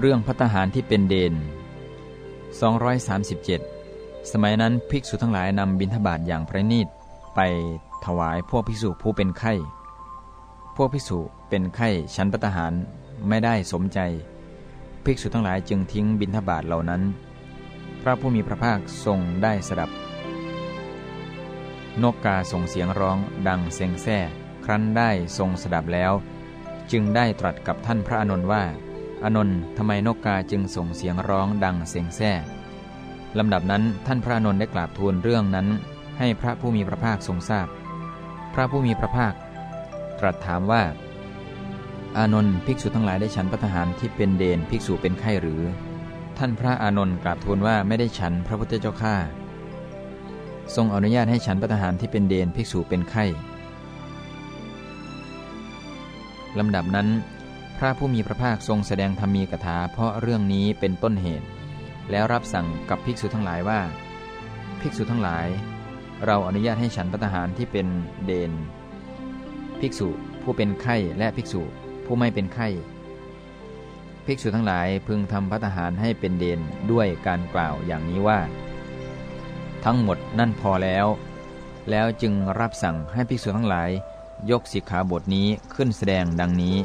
เรื่องพัฒหารที่เป็นเดน 237 สมัยนั้นภิกษุทั้งหลายนำบิณฑบาตอย่างประณีตไปถวายพวกภิกษุผู้เป็นไข้ พวกภิกษุเป็นไข้ชั้นพัฒหารไม่ได้สมใจ ภิกษุทั้งหลายจึงทิ้งบิณฑบาตเหล่านั้น พระผู้มีพระภาคทรงได้สดับ นกกาส่งเสียงร้องดังเซงแซ่ ครั้นได้ทรงสดับแล้ว จึงได้ตรัสกับท่านพระอานนท์ว่า อนนท์ทำไมนกกาจึงส่งเสียงร้องดังเสียงแซ่ลำดับนั้นท่านพระอนนท์ได้กราบทูลเรื่องนั้น ให้พระผู้มีพระภาคทรงทราบพพระผู้มีพระภาค ตรัสถามว่า อานนท์ภิกษุทั้งหลายได้ฉันพัฒหารที่เป็นเดนภิกษุเป็นไข้หรือ ท่านพระอานนท์กราบทูลว่าไม่ได้ฉันพระพุทธเจ้าข้าทรงอนุญาตให้ฉันพัฒหารที่เป็นเดนภิกษุเป็นไข้ลำดับนั้น พระผู้มีพระภาคทรงแสดงธรรมีกถาเพราะเรื่องนี้เป็นต้นเหตุ แล้วรับสั่งกับภิกษุทั้งหลายว่า ภิกษุทั้งหลาย เราอนุญาตให้ฉันพัฒหารที่เป็นเดน ภิกษุผู้เป็นไข้และภิกษุผู้ไม่เป็นไข้ ภิกษุทั้งหลายพึงทำพัฒหารให้เป็นเดนด้วยการกล่าวอย่างนี้ว่า ทั้งหมดนั่นพอแล้ว แล้วจึงรับสั่งให้ภิกษุทั้งหลาย ยกสิกขาบทนี้ขึ้นแสดงดังนี้